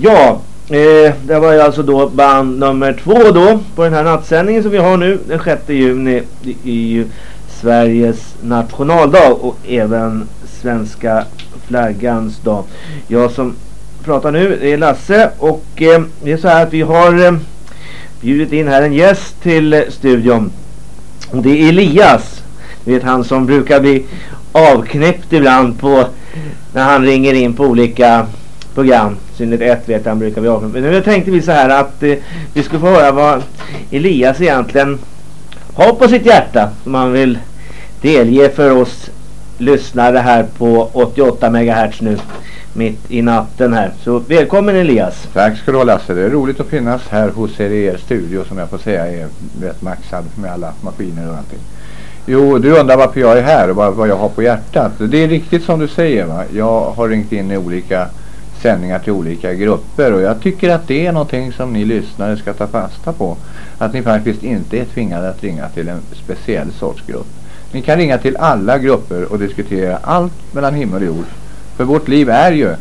Ja, eh, det var ju alltså då band nummer två då på den här nattsändningen som vi har nu den 6 juni i, Sveriges nationaldag och även svenska flaggans dag. Jag som pratar nu är Lasse och eh, det är så här att vi har eh, bjudit in här en gäst till eh, studion. Och det är Elias. Du vet han som brukar bli avknäppt ibland på när han ringer in på olika program. Synnerhet ett vet han brukar bli avknäppt. Men nu tänkte vi så här att eh, vi skulle få höra vad Elias egentligen har på sitt hjärta. Som han vill delge för oss lyssnare här på 88 MHz nu mitt i natten här. Så välkommen Elias. Tack ska du ha Lasse. Det är roligt att finnas här hos er i er studio som jag får säga är rätt maxad med alla maskiner och allting. Jo, du undrar varför jag är här och vad, vad jag har på hjärtat. Det är riktigt som du säger va. Jag har ringt in i olika sändningar till olika grupper och jag tycker att det är någonting som ni lyssnare ska ta fasta på. Att ni faktiskt inte är tvingade att ringa till en speciell sorts grupp. Ni kan ringa till alla grupper och diskutera allt mellan himmel och jord. För vårt liv är ju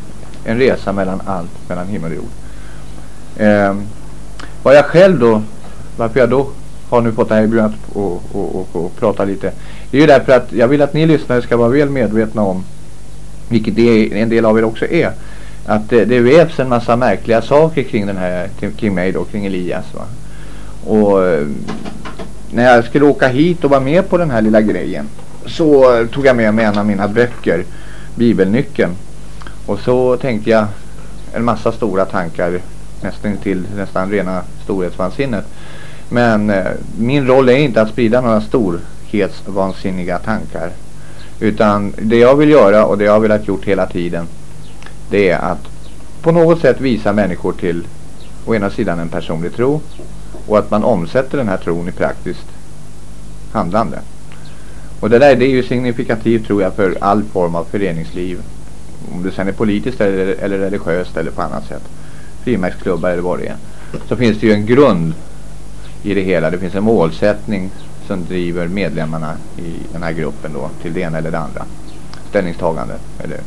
en resa mellan allt mellan himmel och jord. Eh, vad jag själv då, varför jag då har nu fått det här erbjudandet och, och, och, och prata lite. Det är ju därför att jag vill att ni lyssnare ska vara väl medvetna om, vilket det en del av er också är, att det, det vävs en massa märkliga saker kring den här, kring mig då, kring Elias va. Och när jag skulle åka hit och vara med på den här lilla grejen så tog jag med mig en av mina böcker, Bibelnyckeln. Och så tänkte jag en massa stora tankar, nästan till nästan rena storhetsvansinnet. Men eh, min roll är inte att sprida några storhetsvansinniga tankar. Utan det jag vill göra och det jag har velat gjort hela tiden det är att på något sätt visa människor till å ena sidan en personlig tro och att man omsätter den här tron i praktiskt handlande. Och det där det är ju signifikativt tror jag för all form av föreningsliv. Om det sen är politiskt eller, eller religiöst eller på annat sätt. Frimärksklubbar eller vad det är. Så finns det ju en grund i det hela. Det finns en målsättning som driver medlemmarna i den här gruppen då till det ena eller det andra. Ställningstagande eller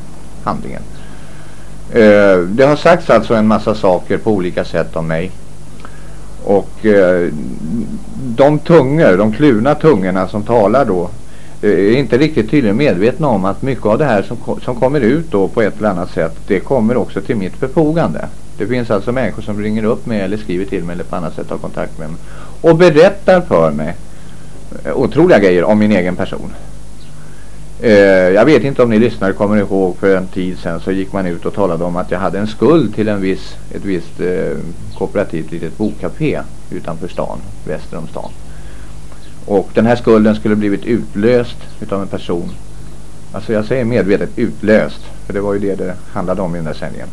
handlingen. Eh, det har sagts alltså en massa saker på olika sätt om mig. Och eh, de tungor, de kluna tungorna som talar då eh, är inte riktigt tydligen medvetna om att mycket av det här som, som kommer ut då på ett eller annat sätt det kommer också till mitt förfogande. Det finns alltså människor som ringer upp mig eller skriver till mig eller på annat sätt har kontakt med mig och berättar för mig otroliga grejer om min egen person. Eh, jag vet inte om ni lyssnare kommer ihåg för en tid sedan så gick man ut och talade om att jag hade en skuld till en viss, ett visst eh, kooperativt litet bokcafé utanför stan, väster om stan. Och den här skulden skulle blivit utlöst utav en person. Alltså jag säger medvetet utlöst, för det var ju det det handlade om i den där sändningen.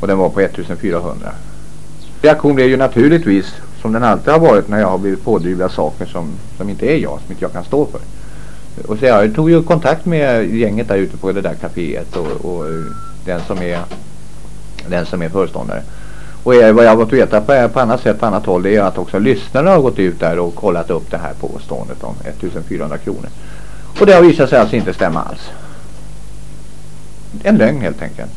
Och den var på 1400. Reaktion blev ju naturligtvis, som den alltid har varit när jag har blivit pådyvlad saker som, som inte är jag, som inte jag kan stå för. Och så jag tog ju kontakt med gänget där ute på det där kaféet och, och eh, den som är den som är föreståndare. Och eh, vad jag har fått veta på, eh, på annat sätt på annat håll det är att också lyssnarna har gått ut där och kollat upp det här påståendet om 1400 kronor. Och det har visat sig alltså inte stämma alls. En lögn helt enkelt.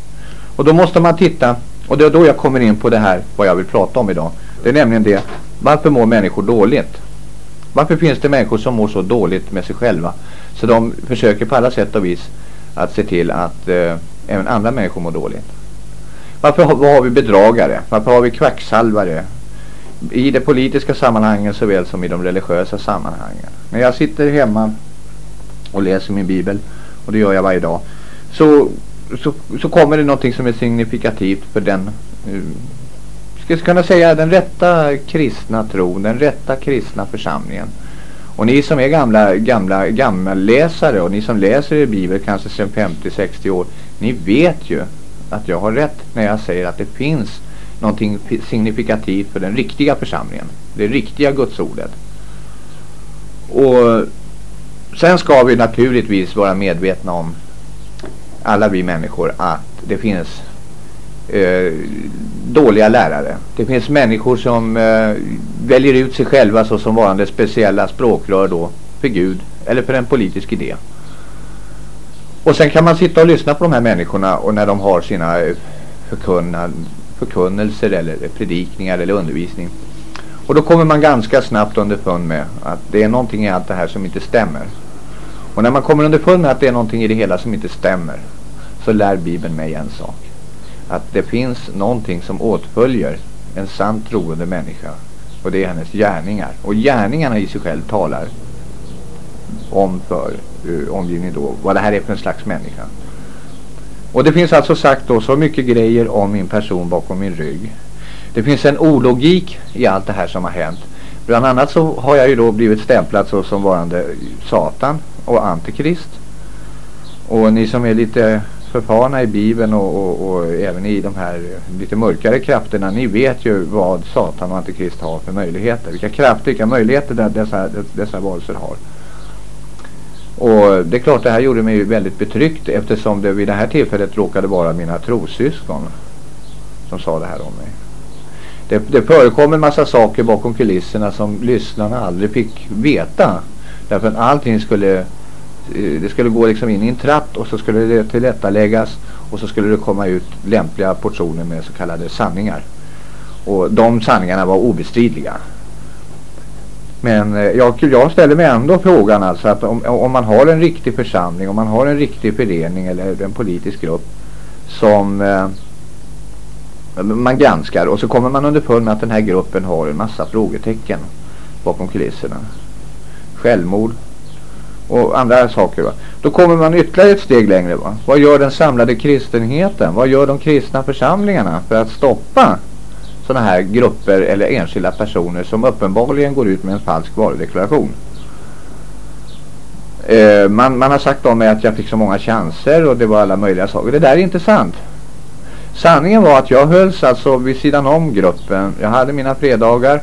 Och då måste man titta, och det är då jag kommer in på det här vad jag vill prata om idag. Det är nämligen det, varför mår människor dåligt? Varför finns det människor som mår så dåligt med sig själva? Så de försöker på alla sätt och vis att se till att eh, även andra människor mår dåligt. Varför har, har vi bedragare? Varför har vi kvacksalvare? I det politiska sammanhangen såväl som i de religiösa sammanhangen. När jag sitter hemma och läser min bibel, och det gör jag varje dag, så, så, så kommer det någonting som är signifikativt för den eh, skulle kunna säga den rätta kristna tron, den rätta kristna församlingen. Och ni som är gamla, gamla, gamla läsare och ni som läser i Bibeln kanske sedan 50-60 år, ni vet ju att jag har rätt när jag säger att det finns någonting signifikativt för den riktiga församlingen. Det riktiga gudsordet. Och sen ska vi naturligtvis vara medvetna om alla vi människor att det finns eh, dåliga lärare. Det finns människor som eh, väljer ut sig själva så som varande speciella språkrör då för Gud eller för en politisk idé. Och sen kan man sitta och lyssna på de här människorna och när de har sina eh, förkunna, förkunnelser eller predikningar eller undervisning. Och då kommer man ganska snabbt underfund med att det är någonting i allt det här som inte stämmer. Och när man kommer underfund med att det är någonting i det hela som inte stämmer så lär Bibeln mig en sak. Att det finns någonting som åtföljer en sant troende människa och det är hennes gärningar. Och gärningarna i sig själv talar om för uh, omgivningen då vad det här är för en slags människa. Och det finns alltså sagt då så mycket grejer om min person bakom min rygg. Det finns en ologik i allt det här som har hänt. Bland annat så har jag ju då blivit stämplad så som varande Satan och Antikrist. Och ni som är lite förfarna i Bibeln och, och, och, även i de här lite mörkare krafterna. Ni vet ju vad Satan och Antikrist har för möjligheter. Vilka krafter, vilka möjligheter dessa, dessa varelser har. Och det är klart det här gjorde mig väldigt betryckt eftersom det vid det här tillfället råkade vara mina trossyskon som sa det här om mig. Det, det förekom en massa saker bakom kulisserna som lyssnarna aldrig fick veta. Därför att allting skulle Eh, det skulle gå liksom in i en tratt och så skulle det tillrättaläggas och så skulle det komma ut lämpliga portioner med så kallade sanningar. Och de sanningarna var obestridliga. Men eh, jag, jag ställer mig ändå frågan alltså att om, om man har en riktig församling, om man har en riktig förening eller en politisk grupp som eh, man granskar och så kommer man underfund med att den här gruppen har en massa frågetecken bakom kulisserna. Självmord och andra saker. Va? Då kommer man ytterligare ett steg längre. Va? Vad gör den samlade kristenheten? Vad gör de kristna församlingarna för att stoppa sådana här grupper eller enskilda personer som uppenbarligen går ut med en falsk varudeklaration? Eh, man, man har sagt om mig att jag fick så många chanser och det var alla möjliga saker. Det där är inte sant. Sanningen var att jag hölls alltså vid sidan om gruppen. Jag hade mina fredagar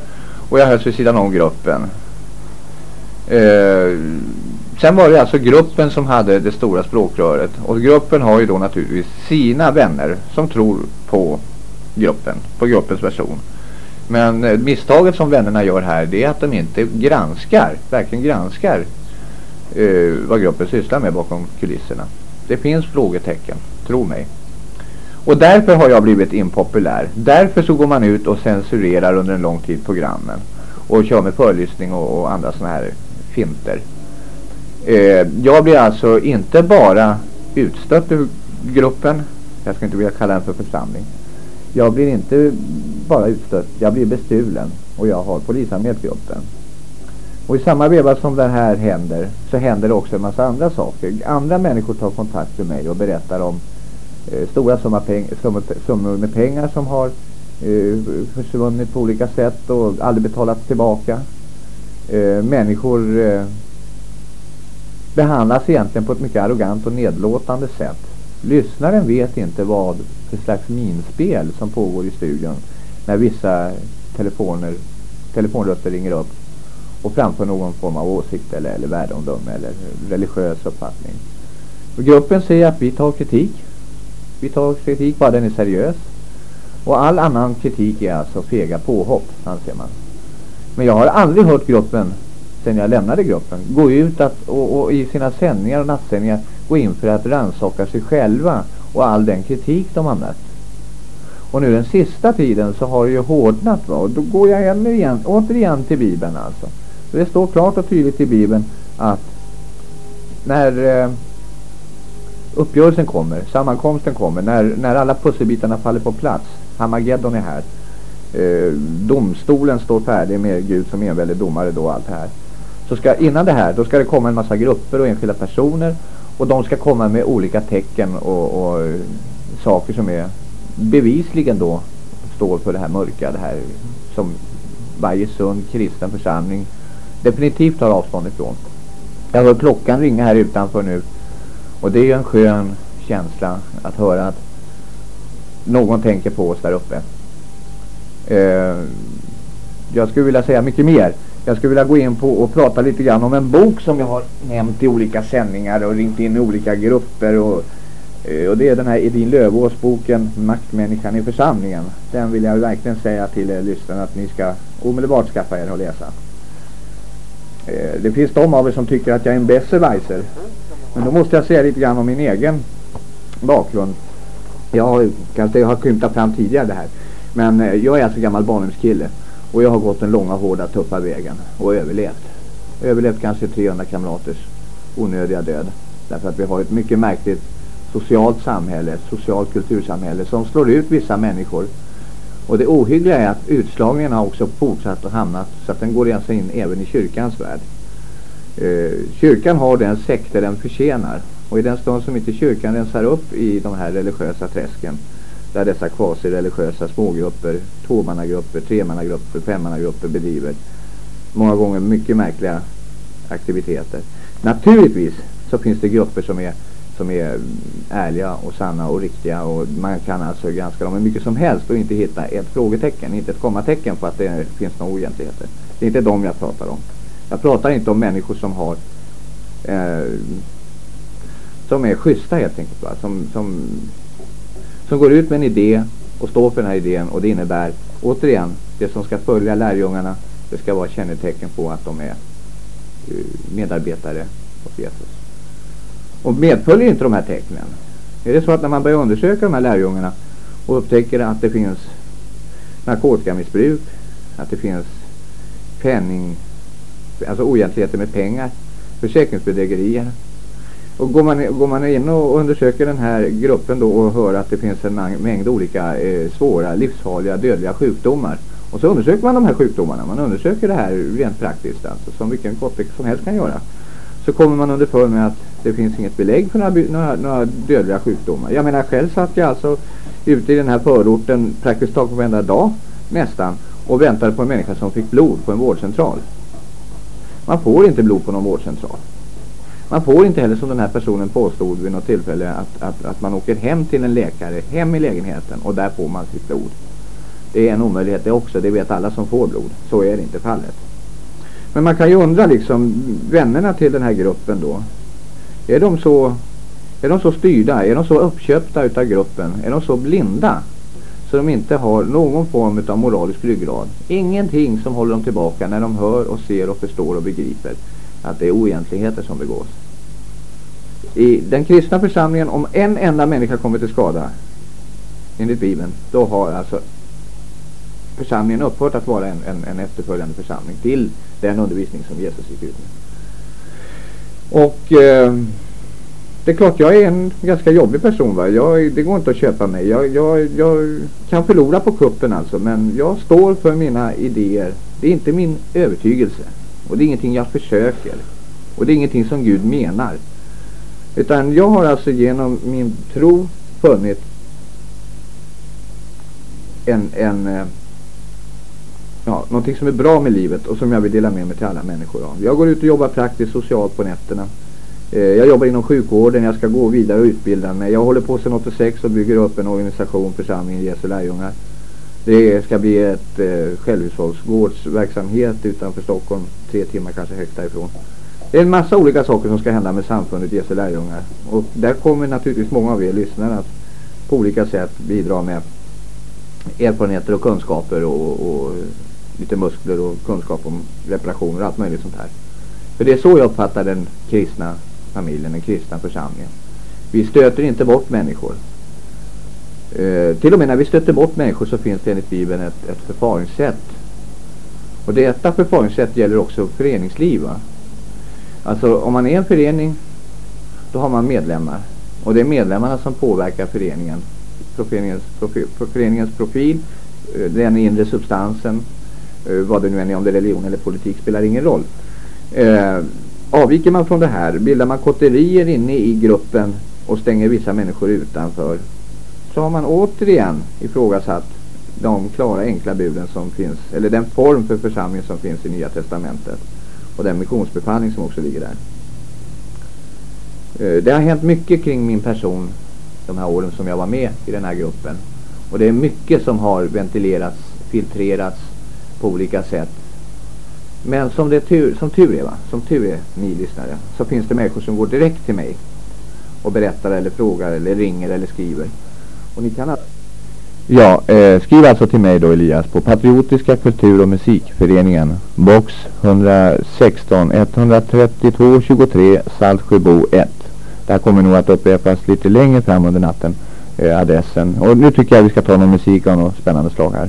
och jag hölls vid sidan om gruppen. Eh, sen var det alltså gruppen som hade det stora språkröret. Och gruppen har ju då naturligtvis sina vänner som tror på gruppen, på gruppens version. Men eh, misstaget som vännerna gör här det är att de inte granskar, verkligen granskar eh, vad gruppen sysslar med bakom kulisserna. Det finns frågetecken, tro mig. Och därför har jag blivit impopulär. Därför så går man ut och censurerar under en lång tid programmen. Och kör med förlyssning och, och andra sådana här finter. Eh, jag blir alltså inte bara utstött ur gruppen. Jag ska inte vilja kalla den för församling. Jag blir inte bara utstött. Jag blir bestulen. Och jag har polisanmält gruppen. Och i samma veva som det här händer så händer det också en massa andra saker. Andra människor tar kontakt med mig och berättar om eh, stora summor, peng summa, summa med pengar som har eh, försvunnit på olika sätt och aldrig betalats tillbaka. Eh, människor eh, behandlas egentligen på ett mycket arrogant och nedlåtande sätt. Lyssnaren vet inte vad för slags minspel som pågår i studion när vissa telefoner, telefonröster ringer upp och framför någon form av åsikt eller, eller värdeomdöme eller religiös uppfattning. Och gruppen säger att vi tar kritik vi tar kritik bara den är seriös. Och all annan kritik är alltså fega påhopp, anser man. Men jag har aldrig hört gruppen, sen jag lämnade gruppen, gå ut att, och, och i sina sändningar och nattsändningar gå in för att rannsaka sig själva och all den kritik de har mött. Och nu den sista tiden så har det ju hårdnat va? och då går jag igen, återigen till Bibeln alltså. det står klart och tydligt i Bibeln att när eh, uppgörelsen kommer, sammankomsten kommer, när, när alla pusselbitarna faller på plats. Hamageddon är här. Eh, domstolen står färdig med Gud som enväldig domare då allt det här. Så ska, innan det här, då ska det komma en massa grupper och enskilda personer och de ska komma med olika tecken och, och saker som är bevisligen då står för det här mörka, det här som varje sund kristen församling definitivt tar avstånd ifrån. Jag hör klockan ringa här utanför nu och det är ju en skön känsla att höra att någon tänker på oss där uppe. Eh, jag skulle vilja säga mycket mer. Jag skulle vilja gå in på och prata lite grann om en bok som jag har nämnt i olika sändningar och ringt in i olika grupper. Och, eh, och det är den här Edin Lövås boken Maktmänniskan i församlingen. Den vill jag verkligen säga till er lyssnare att ni ska omedelbart skaffa er och läsa. Eh, det finns de av er som tycker att jag är en besserwisser. Men då måste jag säga lite grann om min egen bakgrund. Jag har, kanske jag har skymtat fram tidigare det här. Men eh, jag är alltså gammal barnhemskille och jag har gått den långa, hårda, tuffa vägen och överlevt. Överlevt kanske 300 kamraters onödiga död. Därför att vi har ett mycket märkligt socialt samhälle, socialt kultursamhälle som slår ut vissa människor. Och det ohyggliga är att utslagningen har också fortsatt och hamnat så att den går ens in även i kyrkans värld. Eh, kyrkan har den sekter den förtjänar. Och i den stund som inte kyrkan rensar upp i de här religiösa träsken där dessa quasi-religiösa smågrupper, tvåmannagrupper, tremannagrupper, femmannagrupper bedriver många gånger mycket märkliga aktiviteter. Naturligtvis så finns det grupper som är, som är ärliga och sanna och riktiga och man kan alltså granska dem hur mycket som helst och inte hitta ett frågetecken, inte ett kommatecken på att det finns några oegentligheter. Det är inte dem jag pratar om. Jag pratar inte om människor som har eh, som är schyssta helt enkelt. Va? Som, som, som går ut med en idé och står för den här idén och det innebär återigen det som ska följa lärjungarna det ska vara kännetecken på att de är eh, medarbetare hos Jesus. Och medföljer inte de här tecknen. Är det så att när man börjar undersöka de här lärjungarna och upptäcker att det finns narkotikamissbruk, att det finns penning, alltså oegentligheter med pengar, försäkringsbedrägerier. Och går man, går man in och undersöker den här gruppen då och hör att det finns en mängd olika eh, svåra, livsfarliga, dödliga sjukdomar och så undersöker man de här sjukdomarna. Man undersöker det här rent praktiskt, alltså, som vilken kotte som helst kan göra. Så kommer man underför med att det finns inget belägg för några, några, några dödliga sjukdomar. Jag menar själv satt jag alltså ute i den här förorten praktiskt taget varenda dag nästan och väntade på en människa som fick blod på en vårdcentral. Man får inte blod på någon vårdcentral. Man får inte heller som den här personen påstod vid något tillfälle att, att, att man åker hem till en läkare, hem i lägenheten och där får man sitt blod. Det är en omöjlighet det också, det vet alla som får blod. Så är det inte fallet. Men man kan ju undra liksom, vännerna till den här gruppen då. Är de så, är de så styrda, är de så uppköpta utav gruppen, är de så blinda så de inte har någon form av moralisk ryggrad. Ingenting som håller dem tillbaka när de hör och ser och förstår och begriper att det är oegentligheter som begås. I den kristna församlingen, om en enda människa kommer till skada enligt Bibeln, då har alltså församlingen upphört att vara en, en, en efterföljande församling till den undervisning som Jesus gick ut med. Och eh, det är klart, jag är en ganska jobbig person. Va? Jag, det går inte att köpa mig. Jag, jag, jag kan förlora på kuppen alltså, men jag står för mina idéer. Det är inte min övertygelse. Och det är ingenting jag försöker. Och det är ingenting som Gud menar. Utan jag har alltså genom min tro funnit en, en eh, ja, någonting som är bra med livet och som jag vill dela med mig till alla människor av. Jag går ut och jobbar praktiskt socialt på nätterna. Eh, jag jobbar inom sjukvården, jag ska gå vidare och utbilda mig. Jag håller på sedan 86 och bygger upp en organisation, församlingen Jesu lärjungar. Det ska bli ett eh, självhushållsgårdsverksamhet utanför Stockholm, tre timmar kanske högst därifrån. Det är en massa olika saker som ska hända med samfundet Jesu lärjungar. Och där kommer naturligtvis många av er lyssnare att på olika sätt bidra med erfarenheter och kunskaper och, och lite muskler och kunskap om reparationer och allt möjligt sånt här. För det är så jag uppfattar den kristna familjen, den kristna församlingen. Vi stöter inte bort människor. Eh, till och med när vi stöter bort människor så finns det enligt Bibeln ett, ett förfaringssätt. Och detta förfaringssätt gäller också föreningsliv. Va? Alltså om man är en förening då har man medlemmar. Och det är medlemmarna som påverkar föreningen. Föreningens profil, föreningens profil den inre substansen, eh, vad det nu än är, om det är religion eller politik spelar ingen roll. Eh, avviker man från det här, bildar man kotterier inne i gruppen och stänger vissa människor utanför så har man återigen ifrågasatt de klara enkla buden som finns, eller den form för församling som finns i Nya Testamentet och den missionsbefallning som också ligger där. Eh, det har hänt mycket kring min person de här åren som jag var med i den här gruppen. Och det är mycket som har ventilerats, filtrerats på olika sätt. Men som, det tur, som tur är, va? som tur är ni lyssnare, så finns det människor som går direkt till mig och berättar eller frågar eller ringer eller skriver. Och ni kan alltså Ja, eh, skriv alltså till mig då Elias på Patriotiska kultur- och musikföreningen box 116 132 23 Saltsjöbo 1. Det här kommer nog att upprepas lite längre fram under natten. eh, adressen. Och nu tycker jag vi ska ta någon musik av något spännande slag här.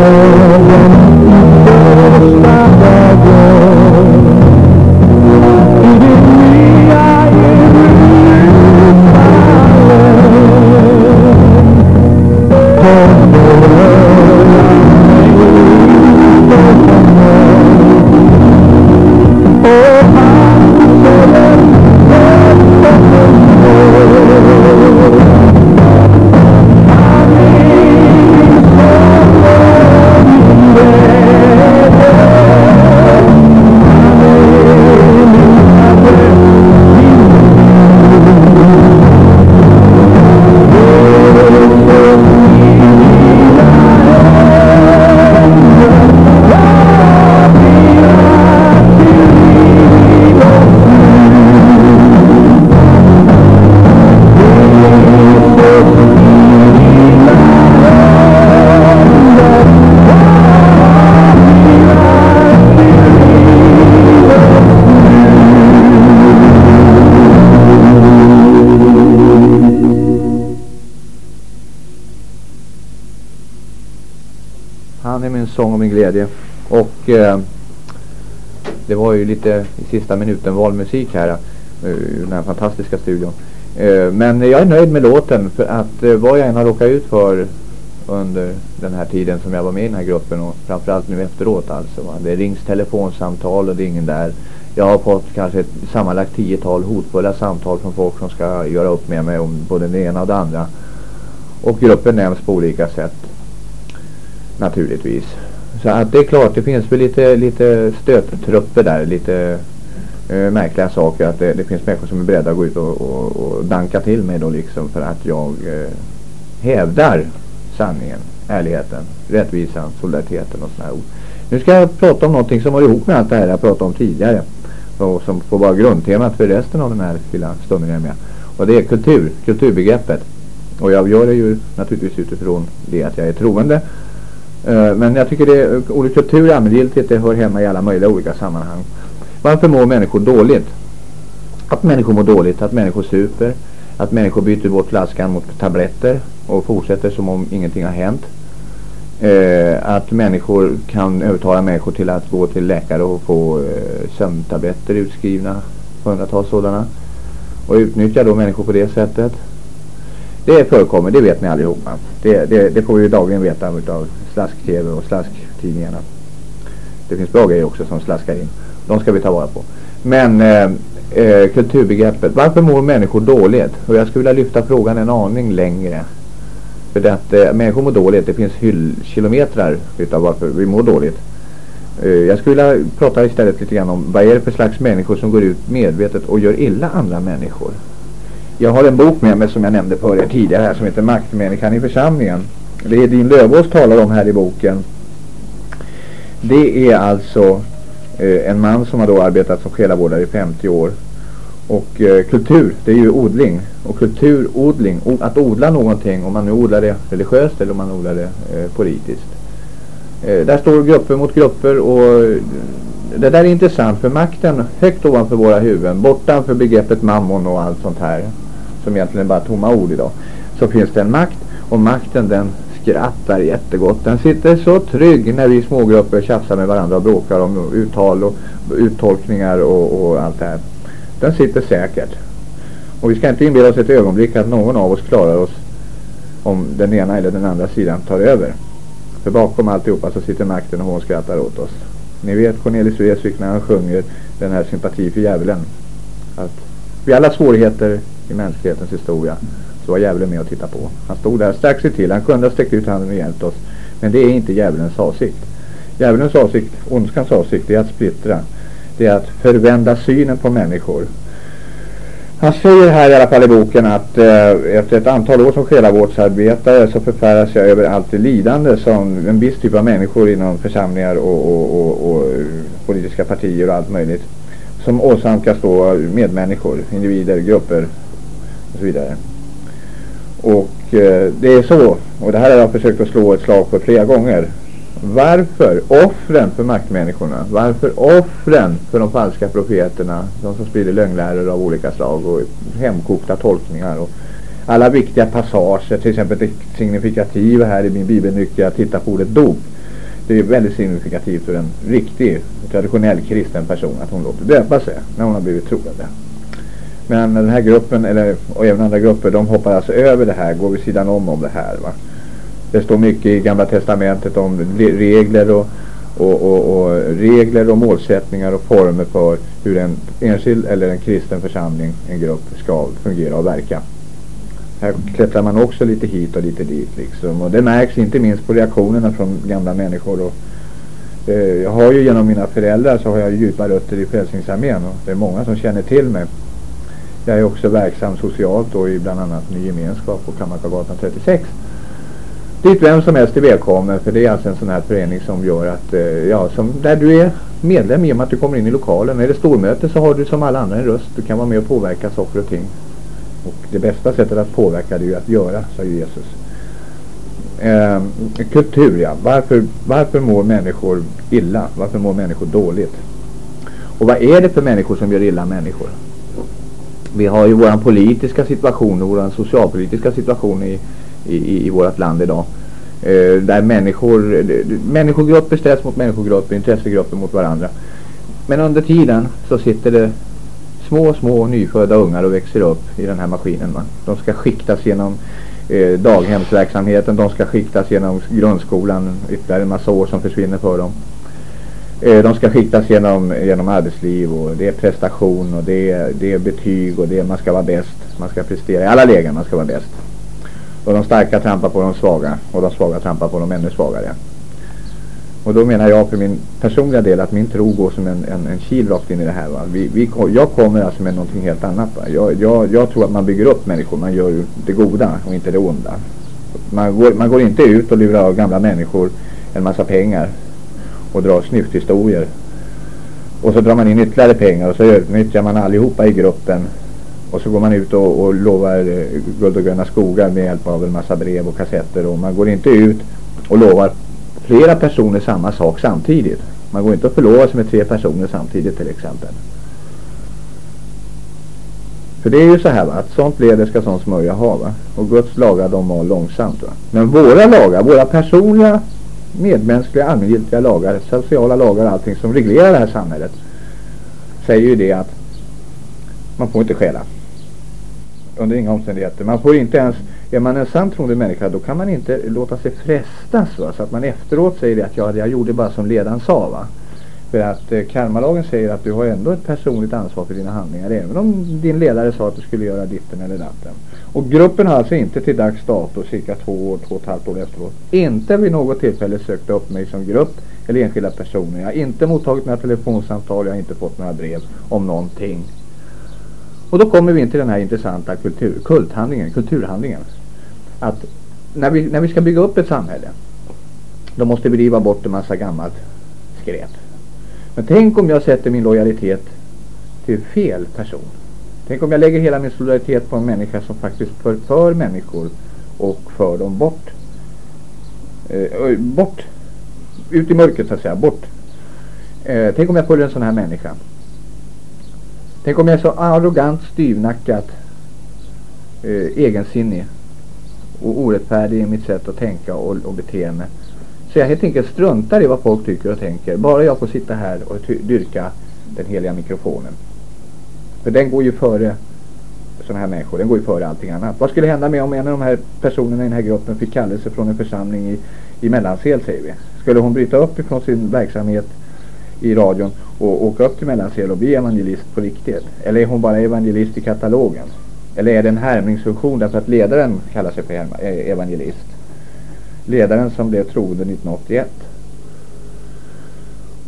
Lord. Sång om min glädje. Och eh, det var ju lite i sista minuten valmusik här. Eh, i den här fantastiska studion. Eh, men jag är nöjd med låten för att eh, vad jag än har råkat ut för under den här tiden som jag var med i den här gruppen och framförallt nu efteråt alltså. Va? Det rings telefonsamtal och det är ingen där. Jag har fått kanske ett sammanlagt tiotal hotfulla samtal från folk som ska göra upp med mig om både det ena och det andra. Och gruppen nämns på olika sätt. Naturligtvis. Så att det är klart, det finns väl lite, lite stöttrupper där, lite eh, märkliga saker. Att det, det, finns människor som är beredda att gå ut och, och, och danka till mig då liksom för att jag eh, hävdar sanningen, ärligheten, rättvisan, solidariteten och sådana här ord. Nu ska jag prata om någonting som har ihop med allt det här jag pratade om tidigare. Och som får vara grundtemat för resten av den här lilla stunden jag är med. Och det är kultur, kulturbegreppet. Och jag gör det ju naturligtvis utifrån det att jag är troende Eh, men jag tycker det, ordet kultur är allmängiltigt, det hör hemma i alla möjliga olika sammanhang. Varför mår människor dåligt? Att människor mår dåligt, att människor super, att människor byter bort flaskan mot tabletter och fortsätter som om ingenting har hänt. Eh, att människor kan övertala människor till att gå till läkare och få eh, sömntabletter utskrivna, hundratals sådana. Och utnyttja då människor på det sättet. Det förekommer, det vet ni allihopa. Det, det, det får vi ju dagligen veta av slask-tv och slask-tidningarna. Det finns bra grejer också som slaskar in. De ska vi ta vara på. Men eh, eh, kulturbegreppet. Varför mår människor dåligt? Och jag skulle vilja lyfta frågan en aning längre. För att eh, människor mår dåligt. Det finns hyllkilometrar utav varför vi mår dåligt. Eh, jag skulle vilja prata istället lite grann om vad är det för slags människor som går ut medvetet och gör illa andra människor. Jag har en bok med mig som jag nämnde för er tidigare här som heter Maktmänniskan i församlingen. Det är Lövås talar om här i boken. Det är alltså eh, en man som har då arbetat som själavårdare i 50 år. Och eh, kultur, det är ju odling. Och kulturodling, att odla någonting, om man nu odlar det religiöst eller om man odlar det eh, politiskt. Eh, där står grupper mot grupper och eh, det där är intressant för makten högt ovanför våra huvuden, bortanför begreppet mammon och allt sånt här, som egentligen är bara tomma ord idag, så finns det en makt och makten den skrattar jättegott. Den sitter så trygg när vi smågrupper tjafsar med varandra och bråkar om uttal och uttolkningar och, och allt det här. Den sitter säkert. Och vi ska inte inbilla oss ett ögonblick att någon av oss klarar oss om den ena eller den andra sidan tar över. För bakom alltihopa så sitter makten och hon skrattar åt oss. Ni vet Cornelis Vreeswijk när han sjunger den här sympati för djävulen. Att vid alla svårigheter i mänsklighetens historia var djävulen med och tittade på. Han stod där, strax till, han kunde ha sträckt ut handen och hjälpt oss. Men det är inte djävulens avsikt. Djävulens avsikt, ondskans avsikt, är att splittra. Det är att förvända synen på människor. Han säger här i alla fall i boken att eh, efter ett antal år som själavårdsarbetare så förfäras jag över allt det lidande som en viss typ av människor inom församlingar och, och, och, och eh, politiska partier och allt möjligt som åsamkas då medmänniskor, individer, grupper och så vidare. Och eh, det är så, och det här har jag försökt att slå ett slag för flera gånger. Varför offren för maktmänniskorna? Varför offren för de falska profeterna? De som sprider lögnläror av olika slag och hemkokta tolkningar. Och alla viktiga passager, till exempel det signifikativa här i min bibelnyckel, att titta på ordet dop. Det är väldigt signifikativt för en riktig, traditionell kristen person att hon låter döpa sig när hon har blivit troende. Men den här gruppen, eller, och även andra grupper, de hoppar alltså över det här, går vid sidan om om det här. Va? Det står mycket i Gamla Testamentet om regler och, och, och, och, regler och målsättningar och former för hur en enskild eller en kristen församling, en grupp, ska fungera och verka. Här klättrar man också lite hit och lite dit liksom. Och det märks inte minst på reaktionerna från gamla människor. Och, eh, jag har ju genom mina föräldrar så har jag djupa rötter i Frälsningsarmén och det är många som känner till mig. Jag är också verksam socialt då i bland annat Ny Gemenskap på Kammarkagatan 36. Dit vem som helst är välkommen för det är alltså en sån här förening som gör att, eh, ja, som, där du är medlem i och med att du kommer in i lokalen. Är det stormöte så har du som alla andra en röst. Du kan vara med och påverka saker och ting. Och det bästa sättet att påverka det är ju att göra, sa Jesus. Eh, kultur, ja. Varför, varför mår människor illa? Varför mår människor dåligt? Och vad är det för människor som gör illa människor? Vi har ju våran politiska situation och våran socialpolitiska situation i, i, i vårt land idag. Eh, där människor, människogrupper ställs mot människogrupper, intressegrupper mot varandra. Men under tiden så sitter det små, små nyfödda ungar och växer upp i den här maskinen. Va? De ska skiktas genom eh, daghemsverksamheten, de ska skiktas genom grundskolan, ytterligare en massa år som försvinner för dem. Eh, de ska skiktas genom, genom arbetsliv och det är prestation och det är, det är betyg och det är, man ska vara bäst. Man ska prestera i alla lägen, man ska vara bäst. Och de starka trampar på de svaga och de svaga trampar på de ännu svagare. Och då menar jag för min personliga del att min tro går som en, en, en kil rakt in i det här. Va? Vi, vi, jag kommer alltså med någonting helt annat. Va? Jag, jag, jag tror att man bygger upp människor, man gör det goda och inte det onda. Man går, man går inte ut och lurar av gamla människor en massa pengar och drar snyfthistorier. Och så drar man in ytterligare pengar och så utnyttjar man allihopa i gruppen. Och så går man ut och, och lovar eh, guld och gröna skogar med hjälp av en massa brev och kassetter. Och man går inte ut och lovar flera personer samma sak samtidigt. Man går inte och förlovar sig med tre personer samtidigt till exempel. För det är ju så här va, att sånt leder ska sånt smörja ha va. Och Guds lagar de var långsamt va. Men våra lagar, våra personliga medmänskliga allmängiltiga lagar, sociala lagar och allting som reglerar det här samhället säger ju det att man får inte stjäla. Under inga omständigheter. Man får inte ens, är man en sant troende människa då kan man inte låta sig frestas va? så att man efteråt säger det att ja, jag gjorde bara som ledaren sa va. För att eh, karmalagen säger att du har ändå ett personligt ansvar för dina handlingar även om din ledare sa att du skulle göra ditten eller datten. Och gruppen har alltså inte till dags dato, cirka två år, två och ett halvt år efteråt, inte vid något tillfälle sökt upp mig som grupp eller enskilda personer. Jag har inte mottagit några telefonsamtal, jag har inte fått några brev om någonting. Och då kommer vi in till den här intressanta kultur, kulthandlingen, kulturhandlingen. Att när vi, när vi ska bygga upp ett samhälle, då måste vi riva bort en massa gammalt skräp. Men tänk om jag sätter min lojalitet till fel person. Tänk om jag lägger hela min solidaritet på en människa som faktiskt förför människor och för dem bort. Eh, bort. Ut i mörkret så att säga. Bort. Eh, tänk om jag följer en sån här människa. Tänk om jag är så arrogant, styvnackat, eh, egensinnig och orättfärdig i mitt sätt att tänka och, och bete mig. Så jag helt enkelt struntar i vad folk tycker och tänker. Bara jag får sitta här och dyrka den heliga mikrofonen. För den går ju före sådana här människor. Den går ju före allting annat. Vad skulle hända med om en av de här personerna i den här gruppen fick kallelse från en församling i, i Mellansel säger vi. Skulle hon bryta upp ifrån sin verksamhet i radion och åka upp till Mellansel och bli evangelist på riktigt? Eller är hon bara evangelist i katalogen? Eller är det en härmningsfunktion därför att ledaren kallar sig för eh, evangelist? Ledaren som blev troende 1981.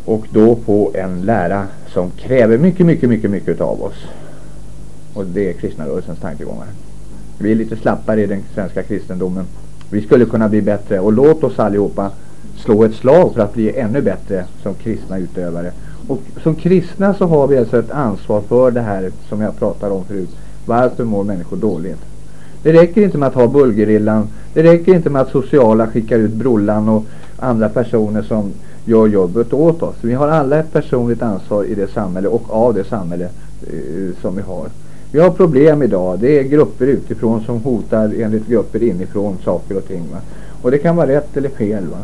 Och då på en lära som kräver mycket, mycket, mycket, mycket av oss. Och det är kristna rörelsens tankegångar. Vi är lite slappare i den svenska kristendomen. Vi skulle kunna bli bättre och låt oss allihopa slå ett slag för att bli ännu bättre som kristna utövare. Och som kristna så har vi alltså ett ansvar för det här som jag pratade om förut. Varför mår människor dåligt? Det räcker inte med att ha bullgerillan. Det räcker inte med att sociala skickar ut Brollan och andra personer som gör jobbet åt oss. Vi har alla ett personligt ansvar i det samhälle och av det samhälle eh, som vi har. Vi har problem idag. Det är grupper utifrån som hotar enligt grupper inifrån saker och ting. Va? Och det kan vara rätt eller fel. Va?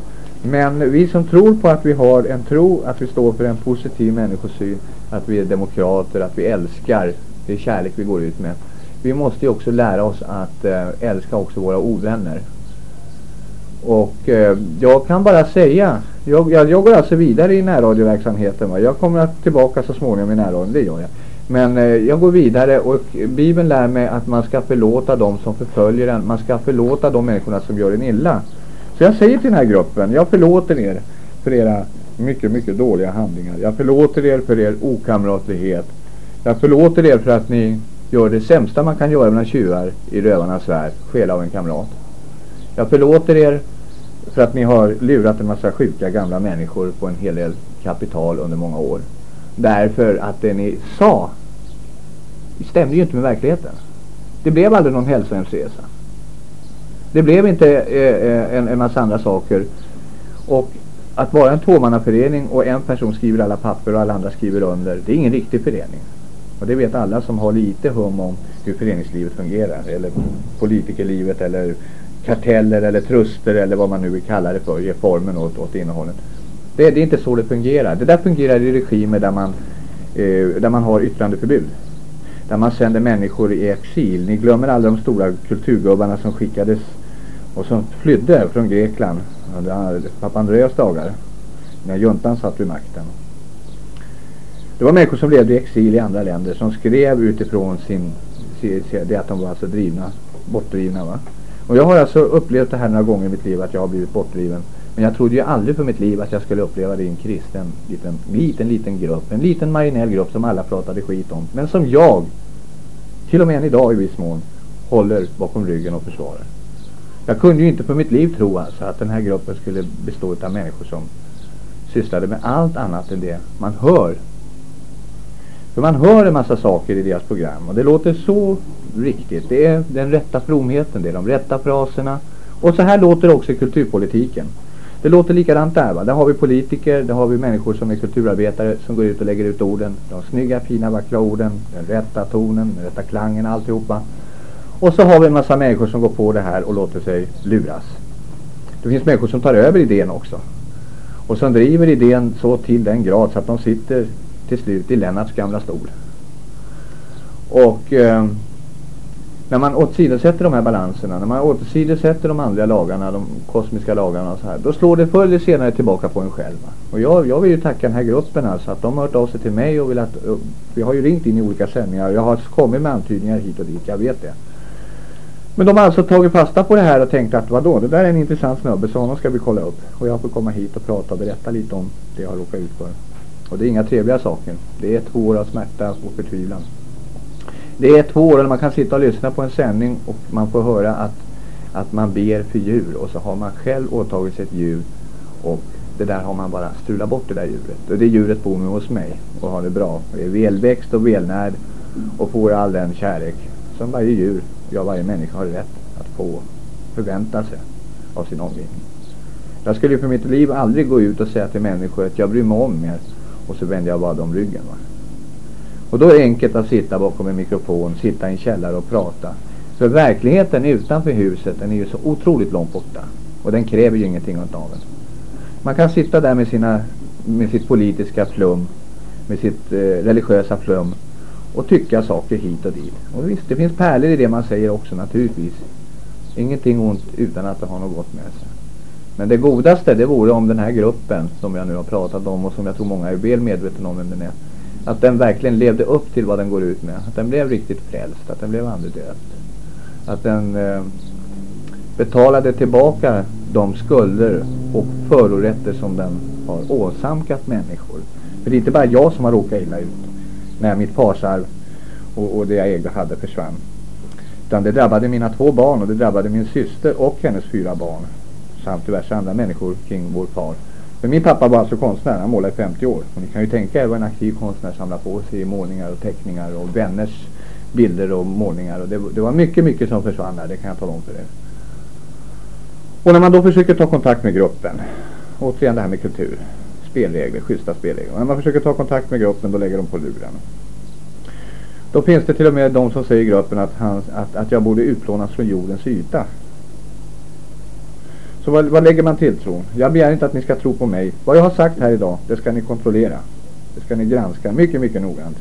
Men vi som tror på att vi har en tro, att vi står för en positiv människosyn, att vi är demokrater, att vi älskar, det är kärlek vi går ut med. Vi måste ju också lära oss att eh, älska också våra ovänner. Och eh, jag kan bara säga, jag, jag, jag, går alltså vidare i närradioverksamheten. Va? Jag kommer att tillbaka så småningom i närradion, det gör jag. Men eh, jag går vidare och Bibeln lär mig att man ska förlåta dem som förföljer en. Man ska förlåta de människorna som gör en illa. Så jag säger till den här gruppen, jag förlåter er för era mycket, mycket dåliga handlingar. Jag förlåter er för er okamratlighet. Jag förlåter er för att ni gör det sämsta man kan göra bland tjuvar i rövarnas värld, stjäla av en kamrat. Jag förlåter er för att ni har lurat en massa sjuka gamla människor på en hel del kapital under många år. Därför att det ni sa stämde ju inte med verkligheten. Det blev aldrig någon hälsohemsresa. Det blev inte eh, eh en, en massa andra saker. Och att vara en tvåmannaförening och en person skriver alla papper och alla andra skriver under, det är ingen riktig förening. Och det vet alla som har lite hum om hur föreningslivet fungerar. Eller politikerlivet eller karteller eller truster eller vad man nu vill kalla det för. Ge formen åt, åt innehållet. Det, det, är inte så det fungerar. Det där fungerar i regimer där man, eh, där man har yttrandeförbud. Där man sänder människor i exil. Ni glömmer alla de stora kulturgubbarna som skickades och som flydde från Grekland under Papandreas dagar. När juntan satt vid makten. Det var människor som levde i exil i andra länder som skrev utifrån sin, det att de var alltså drivna, bortdrivna va. Och jag har alltså upplevt det här några gånger i mitt liv att jag har blivit bortdriven. Men jag trodde ju aldrig för mitt liv att jag skulle uppleva det i en kristen liten, liten, liten grupp. En liten marginell grupp som alla pratade skit om. Men som jag, till och med än idag i viss mån, håller bakom ryggen och försvarar. Jag kunde ju inte för mitt liv tro alltså att den här gruppen skulle bestå av människor som sysslade med allt annat än det man hör. För man hör en massa saker i deras program och det låter så riktigt. Det är den rätta fromheten, det är de rätta fraserna. Och så här låter det också i kulturpolitiken. Det låter likadant där va. Där har vi politiker, där har vi människor som är kulturarbetare som går ut och lägger ut orden. De snygga, fina, vackra orden, den rätta tonen, den rätta klangen, alltihopa. Och så har vi en massa människor som går på det här och låter sig luras. Det finns människor som tar över idén också. Och som driver idén så till den grad så att de sitter till slut i Lennarts gamla stol. Och eh, när man åsidosätter de här balanserna, när man åsidosätter de andliga lagarna, de kosmiska lagarna och så här, då slår det förr eller senare tillbaka på en själv. Och jag, jag vill ju tacka den här gruppen alltså, att de har hört av sig till mig och vill att, vi har ju ringt in i olika sändningar, jag har kommit med antydningar hit och dit, jag vet det. Men de har alltså tagit fasta på det här och tänkt att vadå, det där är en intressant snubbe så honom ska vi kolla upp. Och jag får komma hit och prata och berätta lite om det jag har råkat ut för. Och det är inga trevliga saker. Det är två år av smärta och förtvivlan. Det är två år när man kan sitta och lyssna på en sändning och man får höra att, att man ber för djur och så har man själv åtagit sig ett djur och det där har man bara strulat bort det där djuret. Och det djuret bor med hos mig och har det bra. Det är välväxt och välnärd och får all den kärlek som varje djur, ja varje människa har rätt att få förvänta sig av sin omgivning. Jag skulle för mitt liv aldrig gå ut och säga till människor att jag bryr mig om er och så vände jag bara dem ryggen. Va? Och då är det enkelt att sitta bakom en mikrofon, sitta i en källare och prata. För verkligheten utanför huset den är ju så otroligt långt borta. Och den kräver ju ingenting av en. Man kan sitta där med, sina, med sitt politiska flum, med sitt eh, religiösa flum och tycka saker hit och dit. Och visst, det finns pärlor i det man säger också naturligtvis. Ingenting ont utan att det har något gott med sig. Men det godaste det vore om den här gruppen som jag nu har pratat om och som jag tror många är väl medvetna om vem den är. Att den verkligen levde upp till vad den går ut med. Att den blev riktigt frälst. Att den blev andedöpt. Att den eh, betalade tillbaka de skulder och förorätter som den har åsamkat människor. För det är inte bara jag som har råkat illa ut när mitt farsarv och, och det jag ägde hade försvann. Utan det drabbade mina två barn och det drabbade min syster och hennes fyra barn. Samt diverse andra människor kring vår far. Men min pappa var alltså konstnär, han målade i 50 år. Och ni kan ju tänka er vad en aktiv konstnär samlar på sig i målningar och teckningar och vänners bilder och målningar. Och det, det var mycket, mycket som försvann där, det kan jag tala om för er. Och när man då försöker ta kontakt med gruppen, återigen det här med kultur, spelregler, schyssta spelregler. Och när man försöker ta kontakt med gruppen då lägger de på luren. Då finns det till och med de som säger i gruppen att, han, att, att jag borde utplånas från jordens yta. Så vad, vad lägger man tilltron? Jag begär inte att ni ska tro på mig. Vad jag har sagt här idag, det ska ni kontrollera. Det ska ni granska mycket, mycket noggrant.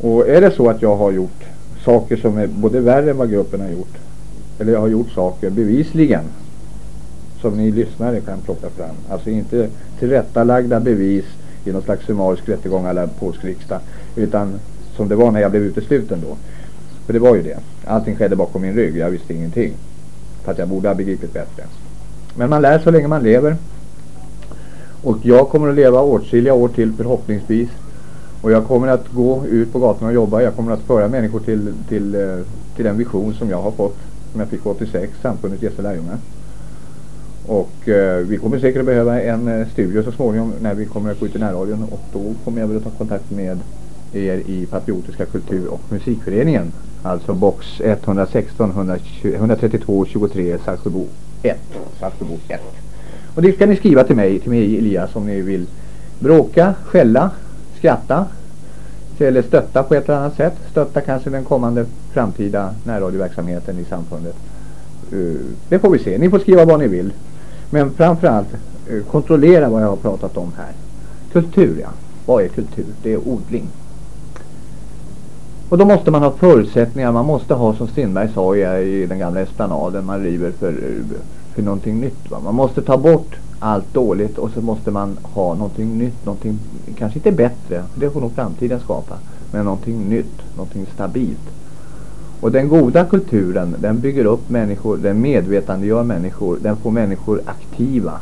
Och är det så att jag har gjort saker som är både värre än vad gruppen har gjort, eller jag har gjort saker bevisligen, som ni lyssnare kan plocka fram. Alltså inte tillrättalagda bevis i någon slags summarisk rättegång eller polsk riksdag, utan som det var när jag blev utesluten då. För det var ju det. Allting skedde bakom min rygg. Jag visste ingenting. Fast att jag borde ha begripit bättre. Men man lär så länge man lever. Och jag kommer att leva åtskilliga år till förhoppningsvis. Och jag kommer att gå ut på gatorna och jobba. Jag kommer att föra människor till, till, eh, till den vision som jag har fått. Som jag fick 86, Samfundet Jesu lärjungar. Och eh, vi kommer säkert att behöva en eh, studio så småningom när vi kommer att gå ut i närradion. Och då kommer jag väl att ta kontakt med er i Patriotiska kultur- och musikföreningen. Alltså box 116 120, 132 23 Saltsjöbo 1. Saltsjöbo 1. Och det kan ni skriva till mig, till mig Elias om ni vill bråka, skälla, skratta eller stötta på ett eller annat sätt. Stötta kanske den kommande framtida närradioverksamheten i samfundet. Eh, det får vi se. Ni får skriva vad ni vill. Men framförallt eh, kontrollera vad jag har pratat om här. Kultur, ja. Vad är kultur? Det är odling. Och då måste man ha förutsättningar, man måste ha som Strindberg sa i, i den gamla esplanaden, man river för, för någonting nytt. Va? Man måste ta bort allt dåligt och så måste man ha någonting nytt, någonting kanske inte bättre, det får nog framtiden skapa, men någonting nytt, någonting stabilt. Och den goda kulturen, den bygger upp människor, den medvetandegör människor, den får människor aktiva.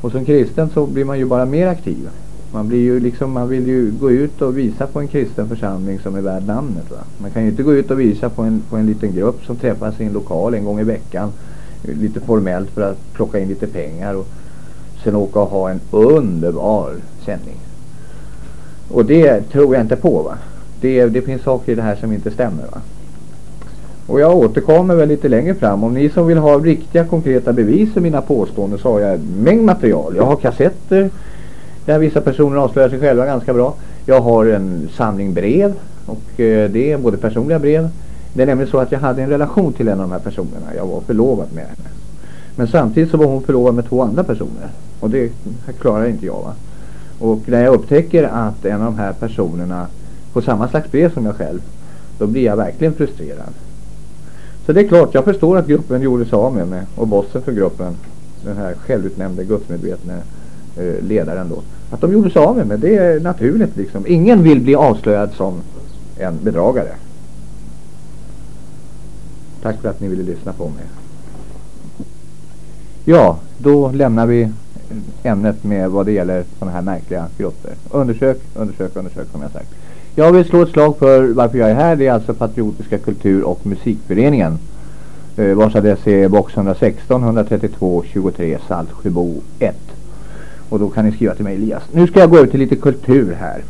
Och som kristen så blir man ju bara mer aktiv. Man, blir ju liksom, man vill ju gå ut och visa på en kristen församling som är värd namnet. Va? Man kan ju inte gå ut och visa på en, på en liten grupp som träffas i en lokal en gång i veckan. Lite formellt för att plocka in lite pengar och sen åka och ha en underbar sändning. Och det tror jag inte på va. Det, det finns saker i det här som inte stämmer va. Och jag återkommer väl lite längre fram. Om ni som vill ha riktiga konkreta bevis för mina påståenden så har jag en mängd material. Jag har kassetter där vissa personer avslöjar sig själva ganska bra. Jag har en samling brev och eh, det är både personliga brev. Det är nämligen så att jag hade en relation till en av de här personerna. Jag var förlovad med henne. Men samtidigt så var hon förlovad med två andra personer. Och det klarar inte jag va. Och när jag upptäcker att en av de här personerna får samma slags brev som jag själv. Då blir jag verkligen frustrerad. Så det är klart, jag förstår att gruppen gjorde sig av med mig. Och bossen för gruppen, den här självutnämnde gudsmedvetna eh, ledaren då. Att de gjorde sig av med mig, det är naturligt liksom. Ingen vill bli avslöjad som en bedragare. Tack för att ni ville lyssna på mig. Ja, då lämnar vi ämnet med vad det gäller sådana här märkliga grupper. Undersök, undersök, undersök som jag sagt. Jag vill slå ett slag för varför jag är här. Det är alltså Patriotiska kultur- och musikföreningen. Eh, vars adress är box 116 132 23 Saltsjöbo 1. Och då kan ni skriva till mig Elias. Nu ska jag gå över till lite kultur här.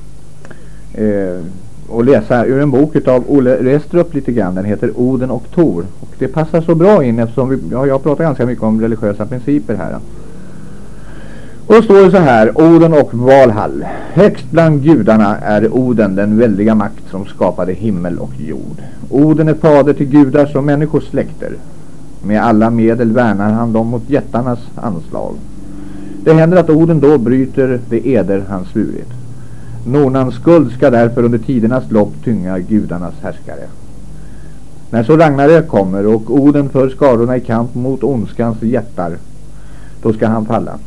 Eh, och läsa ur en bok av Olle Restrup lite grann. Den heter Oden och Tor. Och det passar så bra in eftersom vi, ja, jag pratar ganska mycket om religiösa principer här. Och då står det så här, Oden och Valhall. Högst bland gudarna är Oden den väldiga makt som skapade himmel och jord. Oden är fader till gudars och människors släkter. Med alla medel värnar han dem mot jättarnas anslag. Det händer att Oden då bryter de eder han svurit. Nornans skuld ska därför under tidernas lopp tynga gudarnas härskare. När så Ragnarök kommer och Oden för skarorna i kamp mot ondskans jättar, då ska han falla.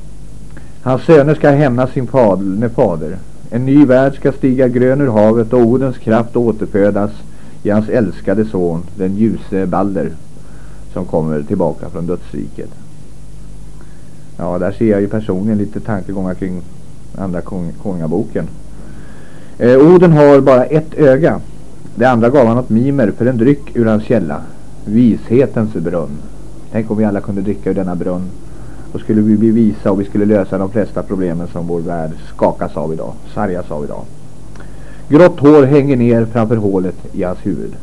Hans söner ska hämna sin fader, fader. En ny värld ska stiga grön ur havet och Odens kraft återfödas i hans älskade son, den ljuse Balder, som kommer tillbaka från dödsriket. Ja, där ser jag ju personligen lite tankegångar kring andra kung, kungaboken. Eh, Oden har bara ett öga. Det andra gav han åt Mimer för en dryck ur hans källa. Vishetens brunn. Tänk om vi alla kunde dricka ur denna brunn. Då skulle vi bli visa och vi skulle lösa de flesta problemen som vår värld skakas av idag. Sargas av idag. Grått hår hänger ner framför hålet i hans huvud.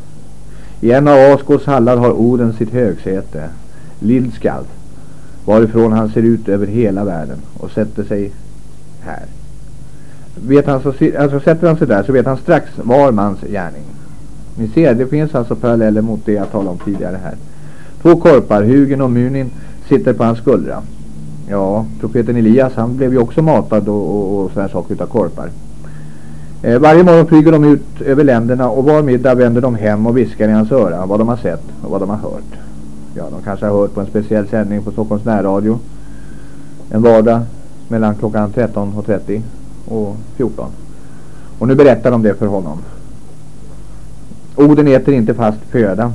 I en av Asgårds hallar har Oden sitt högsäte. Lildskald. Varifrån han ser ut över hela världen och sätter sig här. Vet han så, alltså sätter han sig där så vet han strax var mans gärning. Ni ser, det finns alltså paralleller mot det jag talade om tidigare här. Två korpar, Hugen och Munin, sitter på hans skuldra. Ja, profeten Elias han blev ju också matad och, och, och sådana saker utav korpar. Eh, varje morgon flyger de ut över länderna och var middag vänder de hem och viskar i hans öra vad de har sett och vad de har hört. Ja, de kanske har hört på en speciell sändning på Stockholms närradio. En vardag mellan klockan 13.30 och 14. Och nu berättar de det för honom. Oden äter inte fast föda.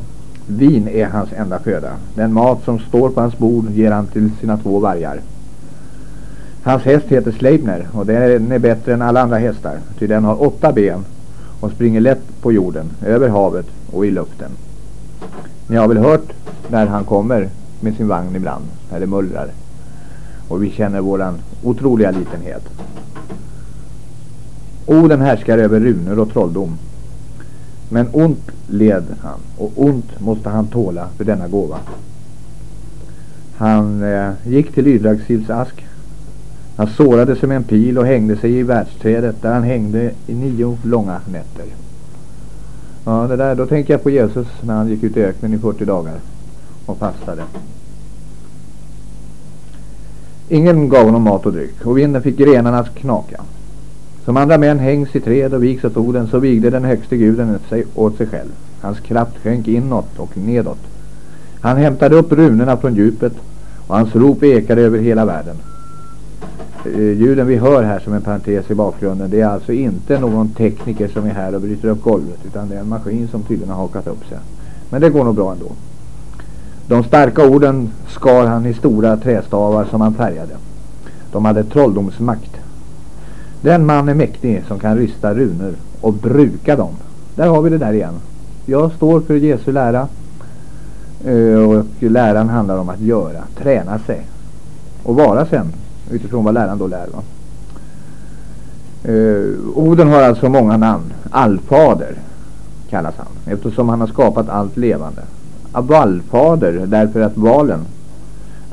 Vin är hans enda föda. Den mat som står på hans bord ger han till sina två vargar. Hans häst heter Sleipner och den är bättre än alla andra hästar. Ty den har åtta ben och springer lätt på jorden, över havet och i luften. Ni har väl hört när han kommer med sin vagn ibland, när det mullrar. Och vi känner våran otroliga litenhet. Oden härskar över runor och trolldom. Men ont led han och ont måste han tåla för denna gåva. Han eh, gick till Ydragsils ask. Han sårade sig med en pil och hängde sig i världsträdet där han hängde i nio långa nätter. Ja, det där, då tänker jag på Jesus när han gick ut i öknen i 40 dagar och fastade. Ingen gav honom mat och dryck och vinden fick grenarna att knaka. Som andra män hängs i träd och viks åt orden så vigde den högste guden sig åt sig själv. Hans kraft sjönk inåt och nedåt. Han hämtade upp runorna från djupet och hans rop ekade över hela världen. Eh, ljuden vi hör här som en parentes i bakgrunden det är alltså inte någon tekniker som är här och bryter upp golvet utan det är en maskin som tydligen har hakat upp sig. Men det går nog bra ändå. De starka orden skar han i stora trästavar som han färgade. De hade trolldomsmakt. Den man är mäktig som kan rysta runor och bruka dem. Där har vi det där igen. Jag står för Jesu lära. Eh, och läran handlar om att göra, träna sig. Och vara sen utifrån vad läraren då lär. Va? Uh, Oden har alltså många namn. Allfader kallas han eftersom han har skapat allt levande. Vallfader därför att valen,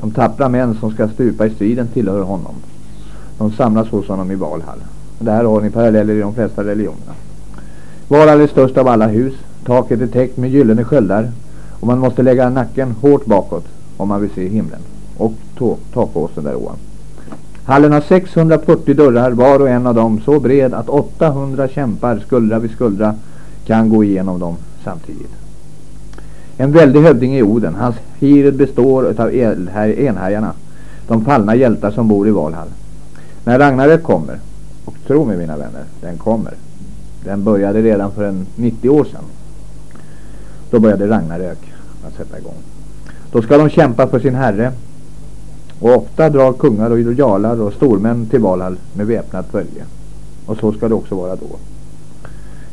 de tappra män som ska stupa i striden tillhör honom. De samlas hos honom i Valhall. Det här har ni paralleller i de flesta religionerna. Valhall är störst av alla hus. Taket är täckt med gyllene sköldar. Och man måste lägga nacken hårt bakåt om man vill se himlen. Och takåsen där ovan. Hallen har 640 dörrar, var och en av dem så bred att 800 kämpar skuldra vid skuldra kan gå igenom dem samtidigt. En väldig hövding i Oden. Hans hired består av enhärjarna. De fallna hjältar som bor i Valhall. När Ragnarök kommer, och tro mig mina vänner, den kommer. Den började redan för en 90 år sedan. Då började Ragnarök att sätta igång. Då ska de kämpa för sin herre. Och ofta drar kungar och jalar och stormän till Valhall med väpnat följe. Och så ska det också vara då.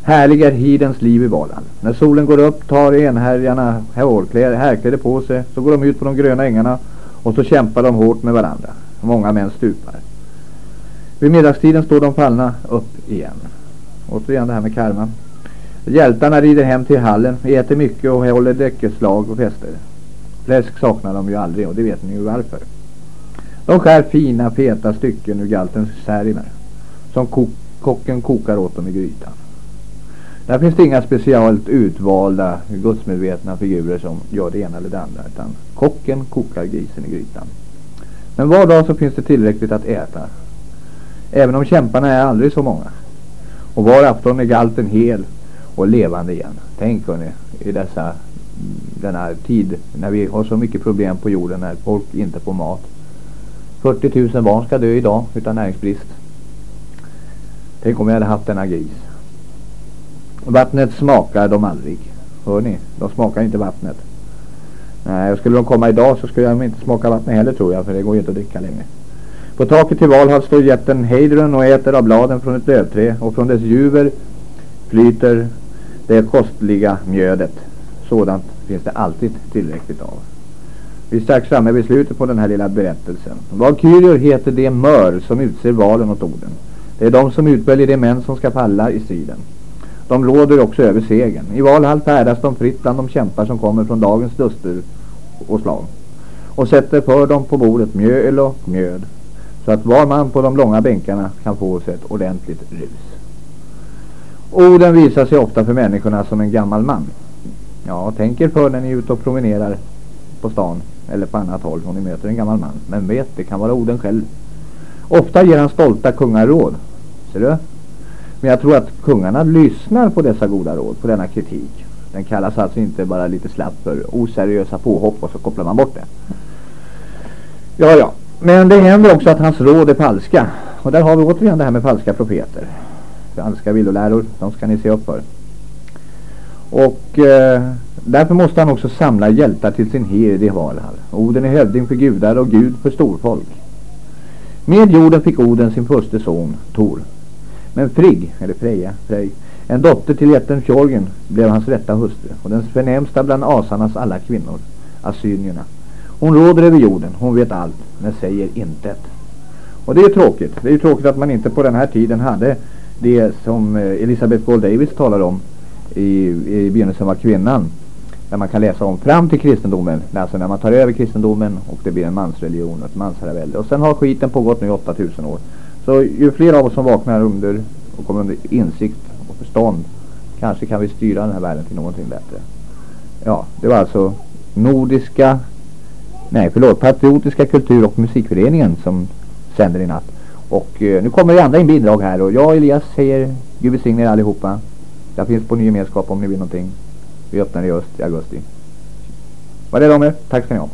Härlig är hidens liv i Valhall. När solen går upp tar enhärjarna härkläder på sig. Så går de ut på de gröna ängarna och så kämpar de hårt med varandra. Många män stupar. Vid middagstiden står de fallna upp igen. Återigen det här med karma. Hjältarna rider hem till hallen, äter mycket och håller däckeslag och fester. Fläsk saknar de ju aldrig och det vet ni ju varför. De skär fina feta stycken ur galtens särmer som ko kocken kokar åt dem i grytan. Där finns det inga speciellt utvalda gudsmedvetna figurer som gör det ena eller det andra utan kocken kokar grisen i grytan. Men var dag så finns det tillräckligt att äta. Även om kämparna är aldrig så många. Och var afton är galten hel och levande igen. Tänk hörni, i dessa, denna tid när vi har så mycket problem på jorden när folk inte får mat. 40 000 barn ska dö idag utan näringsbrist. Tänk om vi hade haft denna gris. Vattnet smakar de aldrig. Hör ni? De smakar inte vattnet. Nej, skulle de komma idag så skulle de inte smaka vattnet heller tror jag. För det går ju inte att dricka längre. På taket till Valhall står jätten Heidrun och äter av bladen från ett lövträ. Och från dess juver flyter det kostliga mjödet. Sådant finns det alltid tillräckligt av. Vi är strax framme vid slutet på den här lilla berättelsen. Valkyrior heter de mör som utser valen åt orden. Det är de som utväljer de män som ska falla i striden. De råder också över segern. I Valhall färdas de fritt bland de kämpar som kommer från dagens luster och slag. Och sätter för dem på bordet mjöl och mjöd. Så att var man på de långa bänkarna kan få sig ett ordentligt rus. Orden visar sig ofta för människorna som en gammal man. Ja, tänk er för när ni är ute och promenerar på stan eller på annat håll om ni möter en gammal man. Men vet, det kan vara Oden själv. Ofta ger han stolta kungar råd. Ser du? Men jag tror att kungarna lyssnar på dessa goda råd, på denna kritik. Den kallas alltså inte bara lite slapp för oseriösa påhopp och så kopplar man bort det. Ja, ja. Men det händer också att hans råd är falska. Och där har vi återigen det här med falska profeter. Falska villoläror, de ska ni se upp för. Och eh, därför måste han också samla hjältar till sin hird i Valhall. Oden är hövding för gudar och gud för storfolk. Med jorden fick Oden sin första son, Tor. Men Frigg, eller Freja, Frej, en dotter till jätten Fjorgen, blev hans rätta hustru och den förnämsta bland asarnas alla kvinnor, assynierna. Hon råder över jorden, hon vet allt, men säger intet. Och det är tråkigt. Det är ju tråkigt att man inte på den här tiden hade det som eh, Elisabeth Gold Davis talar om i, i begynnelsen var kvinnan. Där man kan läsa om fram till kristendomen. Alltså när man tar över kristendomen och det blir en mansreligion och ett mansherravälde. Och sen har skiten pågått nu i 8000 år. Så ju fler av oss som vaknar under och kommer under insikt och förstånd kanske kan vi styra den här världen till någonting bättre. Ja, det var alltså Nordiska, nej förlåt, Patriotiska kultur- och musikföreningen som sänder i natt. Och eh, nu kommer det andra in bidrag här och jag och Elias säger Gud välsigne er allihopa. Jag finns på ny gemenskap om ni vill någonting. Vi öppnar i öst i augusti. Var det om er? Tack ska ni ha.